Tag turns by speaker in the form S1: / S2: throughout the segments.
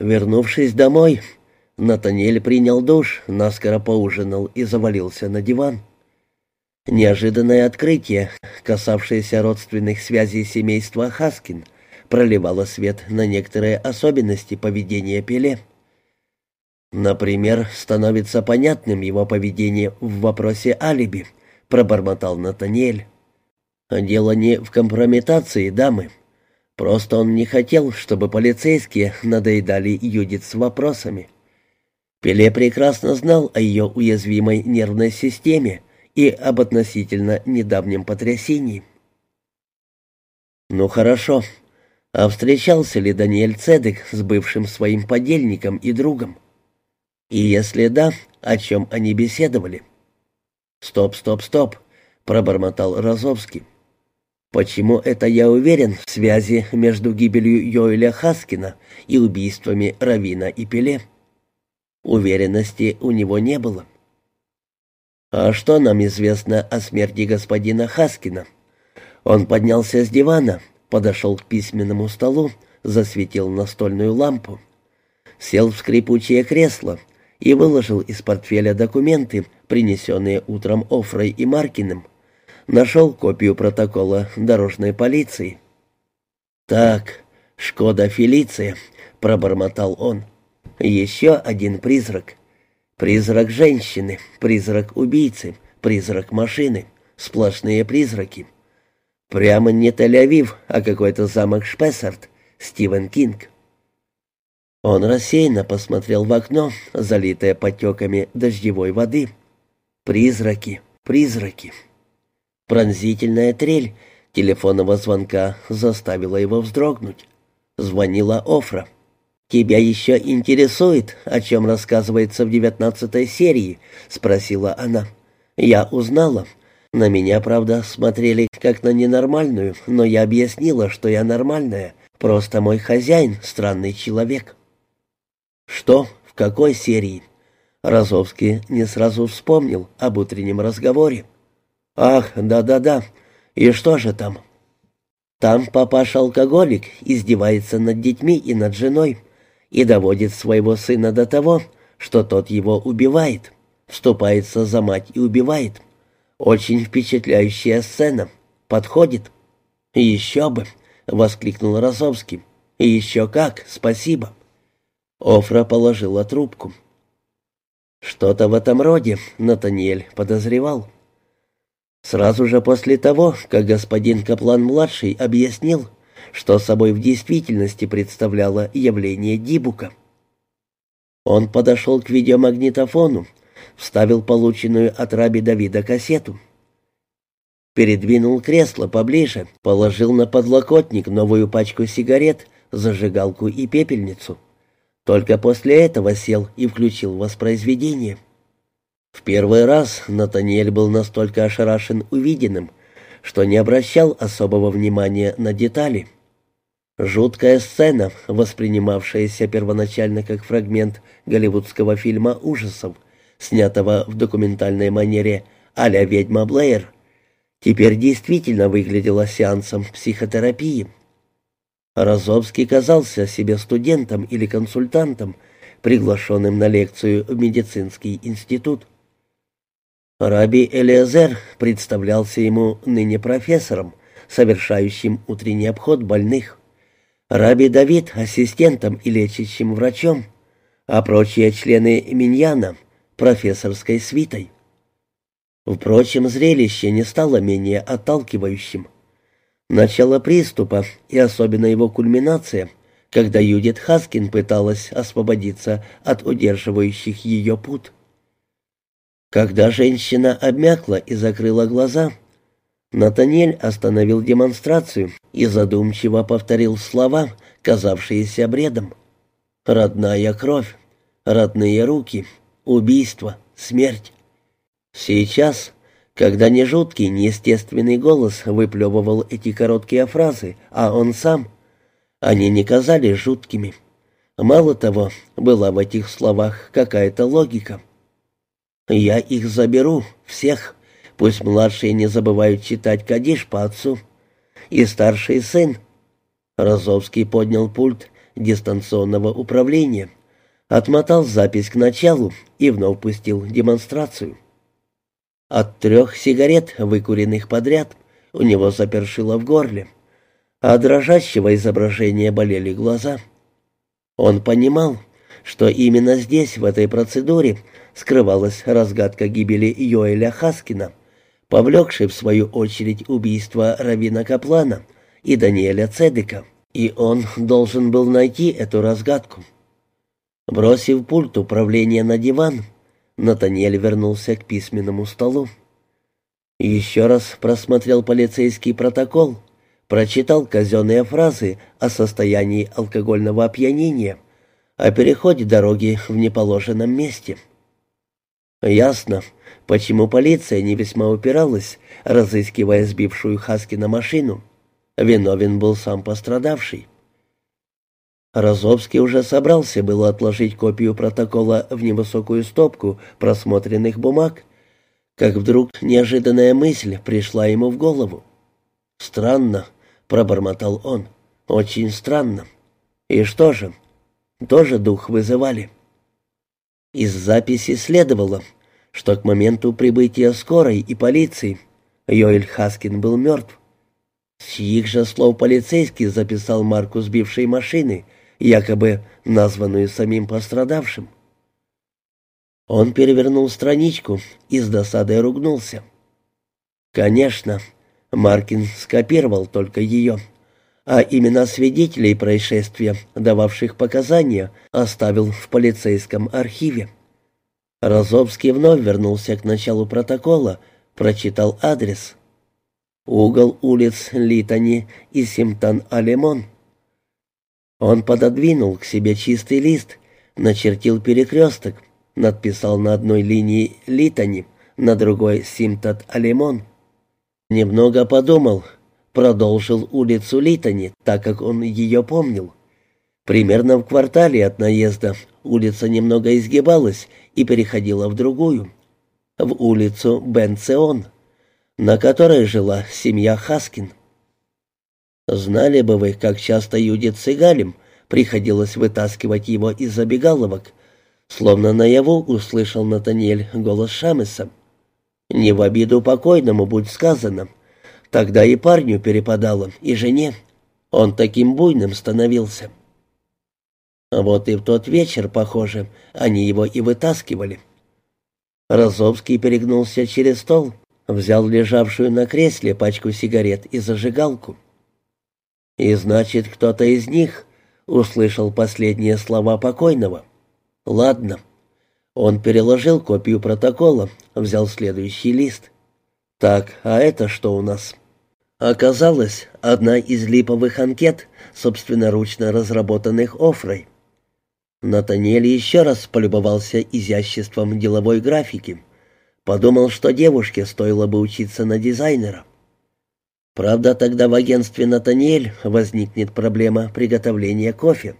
S1: Вернувшись домой, Натаниэль принял душ, наскоро поужинал и завалился на диван. Неожиданное открытие, касавшееся родственных связей семейства Хаскин, проливало свет на некоторые особенности поведения Пеле. «Например, становится понятным его поведение в вопросе алиби», — пробормотал Натаниэль. «Дело не в компрометации дамы. Просто он не хотел, чтобы полицейские надоедали Юдит с вопросами. Пеле прекрасно знал о ее уязвимой нервной системе и об относительно недавнем потрясении. Ну хорошо. А встречался ли Даниэль Цедек с бывшим своим подельником и другом? И если да, о чем они беседовали? «Стоп, стоп, стоп», — пробормотал Розовский. Почему это я уверен в связи между гибелью Йоэля Хаскина и убийствами Равина и Пеле? Уверенности у него не было. А что нам известно о смерти господина Хаскина? Он поднялся с дивана, подошел к письменному столу, засветил настольную лампу, сел в скрипучее кресло и выложил из портфеля документы, принесенные утром Офрой и Маркиным, Нашел копию протокола дорожной полиции. «Так, Шкода Фелиция», — пробормотал он. «Еще один призрак. Призрак женщины, призрак убийцы, призрак машины. Сплошные призраки. Прямо не Тель-Авив, а какой-то замок Шпессарт, Стивен Кинг». Он рассеянно посмотрел в окно, залитое потеками дождевой воды. «Призраки, призраки». Пронзительная трель телефонного звонка заставила его вздрогнуть. Звонила Офра. «Тебя еще интересует, о чем рассказывается в девятнадцатой серии?» — спросила она. «Я узнала. На меня, правда, смотрели как на ненормальную, но я объяснила, что я нормальная. Просто мой хозяин — странный человек». «Что? В какой серии?» Розовский не сразу вспомнил об утреннем разговоре. «Ах, да-да-да. И что же там?» «Там папаша-алкоголик издевается над детьми и над женой и доводит своего сына до того, что тот его убивает, вступается за мать и убивает. Очень впечатляющая сцена. Подходит». «Еще бы!» — воскликнул Розовский. «И еще как, спасибо». Офра положила трубку. Что-то в этом роде Натаниэль подозревал. Сразу же после того, как господин Каплан-младший объяснил, что собой в действительности представляло явление Дибука. Он подошел к видеомагнитофону, вставил полученную от раби Давида кассету. Передвинул кресло поближе, положил на подлокотник новую пачку сигарет, зажигалку и пепельницу. Только после этого сел и включил воспроизведение. В первый раз Натаниэль был настолько ошарашен увиденным, что не обращал особого внимания на детали. Жуткая сцена, воспринимавшаяся первоначально как фрагмент голливудского фильма ужасов, снятого в документальной манере а-ля «Ведьма Блэйр», теперь действительно выглядела сеансом психотерапии. Розовский казался себе студентом или консультантом, приглашенным на лекцию в медицинский институт. Раби Элиазер представлялся ему ныне профессором, совершающим утренний обход больных. Раби Давид — ассистентом и лечащим врачом, а прочие члены Миньяна — профессорской свитой. Впрочем, зрелище не стало менее отталкивающим. Начало приступа и особенно его кульминация, когда Юдит Хаскин пыталась освободиться от удерживающих ее пут. Когда женщина обмякла и закрыла глаза, Натаниэль остановил демонстрацию и задумчиво повторил слова, казавшиеся бредом. «Родная кровь, родные руки, убийство, смерть». Сейчас, когда не жуткий, неестественный голос выплевывал эти короткие фразы, а он сам, они не казались жуткими. Мало того, была в этих словах какая-то логика. Я их заберу, всех. Пусть младшие не забывают читать Кадиш по отцу. И старший сын. Розовский поднял пульт, дистанционного управления, отмотал запись к началу и вновь пустил демонстрацию. От трех сигарет, выкуренных подряд, у него запершило в горле, а дрожащего изображения болели глаза. Он понимал, что именно здесь, в этой процедуре, скрывалась разгадка гибели Йоэля Хаскина, повлекшей в свою очередь убийство Равина Каплана и Даниэля Цедека, и он должен был найти эту разгадку. Бросив пульт управления на диван, Натаниэль вернулся к письменному столу. Еще раз просмотрел полицейский протокол, прочитал казенные фразы о состоянии алкогольного опьянения, о переходе дороги в неположенном месте. Ясно, почему полиция не весьма упиралась, разыскивая сбившую Хаскина машину. Виновен был сам пострадавший. Розовский уже собрался было отложить копию протокола в невысокую стопку просмотренных бумаг, как вдруг неожиданная мысль пришла ему в голову. «Странно», — пробормотал он, — «очень странно. И что же? Тоже дух вызывали». Из записи следовало, что к моменту прибытия скорой и полиции Йоэль Хаскин был мертв. С чьих же слов полицейский записал марку сбившей машины — якобы названную самим пострадавшим. Он перевернул страничку и с досадой ругнулся. Конечно, Маркин скопировал только ее, а имена свидетелей происшествия, дававших показания, оставил в полицейском архиве. Розовский вновь вернулся к началу протокола, прочитал адрес. Угол улиц Литани и Симтан-Алемон. Он пододвинул к себе чистый лист, начертил перекресток, надписал на одной линии «Литани», на другой «Симтат-Алимон». Немного подумал, продолжил улицу Литани, так как он ее помнил. Примерно в квартале от наезда улица немного изгибалась и переходила в другую, в улицу Бенцион, на которой жила семья Хаскин. Знали бы вы, как часто Юдит Сигалем приходилось вытаскивать его из забегаловок, словно наяву услышал Натаниэль голос Шамеса. «Не в обиду покойному, будь сказано. Тогда и парню перепадало, и жене. Он таким буйным становился». Вот и в тот вечер, похоже, они его и вытаскивали. Розовский перегнулся через стол, взял лежавшую на кресле пачку сигарет и зажигалку. И значит, кто-то из них услышал последние слова покойного. Ладно. Он переложил копию протокола, взял следующий лист. Так, а это что у нас? Оказалось, одна из липовых анкет, собственноручно разработанных Офрой. Натаниэль еще раз полюбовался изяществом деловой графики. Подумал, что девушке стоило бы учиться на дизайнера. Правда, тогда в агентстве «Натаниэль» возникнет проблема приготовления кофе.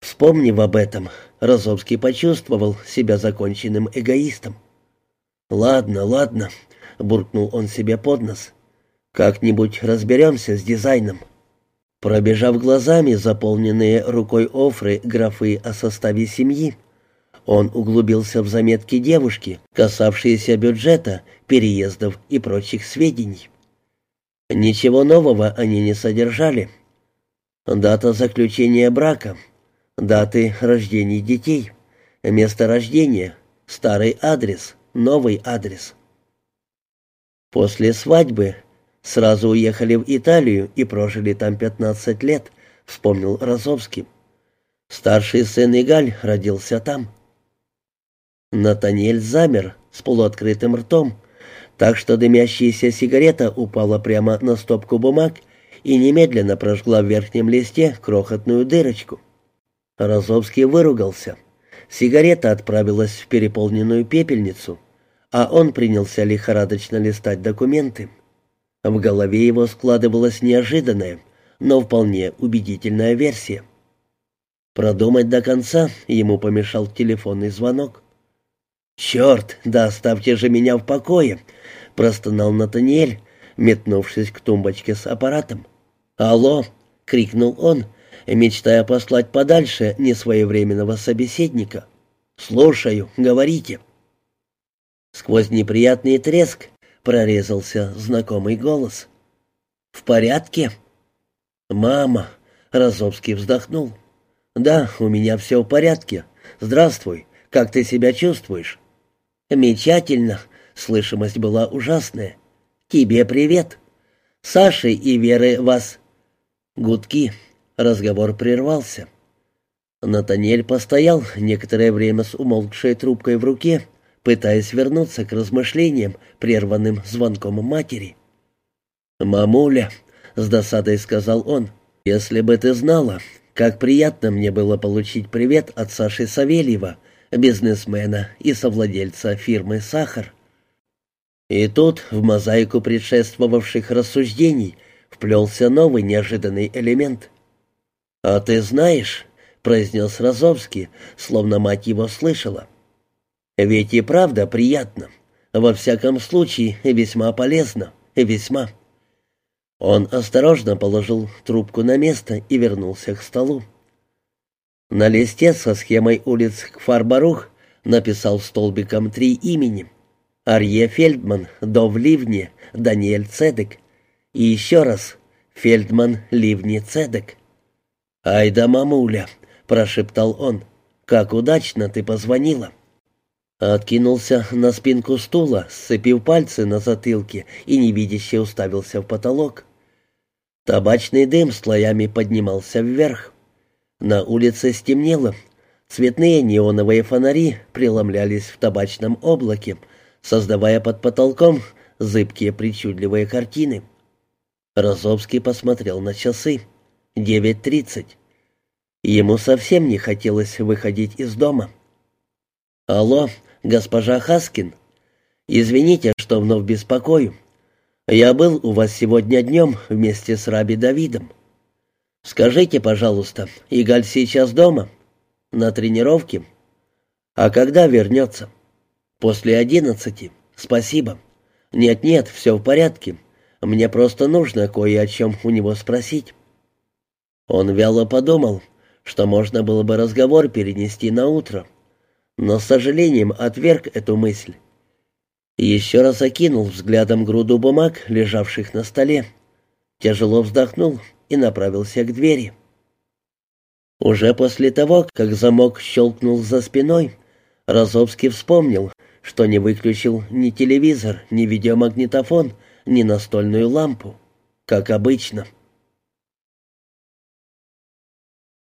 S1: Вспомнив об этом, Розовский почувствовал себя законченным эгоистом. «Ладно, ладно», — буркнул он себе под нос. «Как-нибудь разберемся с дизайном». Пробежав глазами заполненные рукой Офры графы о составе семьи, он углубился в заметки девушки, касавшиеся бюджета, переездов и прочих сведений. Ничего нового они не содержали. Дата заключения брака, даты рождения детей, место рождения, старый адрес, новый адрес. После свадьбы сразу уехали в Италию и прожили там 15 лет, вспомнил Розовский. Старший сын Игаль родился там. Натаниэль замер с полуоткрытым ртом, так что дымящаяся сигарета упала прямо на стопку бумаг и немедленно прожгла в верхнем листе крохотную дырочку. Розовский выругался. Сигарета отправилась в переполненную пепельницу, а он принялся лихорадочно листать документы. В голове его складывалась неожиданная, но вполне убедительная версия. Продумать до конца ему помешал телефонный звонок. «Черт, да оставьте же меня в покое!» — простонал Натаниэль, метнувшись к тумбочке с аппаратом. «Алло!» — крикнул он, мечтая послать подальше несвоевременного собеседника. «Слушаю, говорите». Сквозь неприятный треск прорезался знакомый голос. «В порядке?» «Мама!» — Розовский вздохнул. «Да, у меня все в порядке. Здравствуй. Как ты себя чувствуешь?» «Замечательно!» — слышимость была ужасная. «Тебе привет!» «Саши и Веры вас...» Гудки. Разговор прервался. Натаниэль постоял некоторое время с умолкшей трубкой в руке, пытаясь вернуться к размышлениям, прерванным звонком матери. «Мамуля», — с досадой сказал он, — «если бы ты знала, как приятно мне было получить привет от Саши Савельева, бизнесмена и совладельца фирмы «Сахар». И тут, в мозаику предшествовавших рассуждений, вплелся новый неожиданный элемент. «А ты знаешь», — произнес Розовский, словно мать его слышала, — «ведь и правда приятно, во всяком случае весьма полезно, весьма». Он осторожно положил трубку на место и вернулся к столу. На листе со схемой улиц Кфарбарух написал столбиком три имени. Арье Фельдман, Дов Ливни, Даниэль Цедек. И еще раз Фельдман Ливни Цедек. «Ай да мамуля!» — прошептал он. «Как удачно ты позвонила!» Откинулся на спинку стула, сцепив пальцы на затылке и невидяще уставился в потолок. Табачный дым слоями поднимался вверх. На улице стемнело. Цветные неоновые фонари преломлялись в табачном облаке, создавая под потолком зыбкие причудливые картины. Розовский посмотрел на часы. Девять тридцать. Ему совсем не хотелось выходить из дома. «Алло, госпожа Хаскин. Извините, что вновь беспокою. Я был у вас сегодня днем вместе с Раби Давидом. Скажите, пожалуйста, Игаль сейчас дома? На тренировке? А когда вернется? После одиннадцати. Спасибо. Нет-нет, все в порядке. Мне просто нужно кое о чем у него спросить. Он вяло подумал, что можно было бы разговор перенести на утро, но с сожалением отверг эту мысль. Еще раз окинул взглядом груду бумаг, лежавших на столе. Тяжело вздохнул и направился к двери. Уже после того, как замок щелкнул за спиной, Розовский вспомнил, что не выключил ни телевизор, ни видеомагнитофон, ни настольную лампу. Как обычно —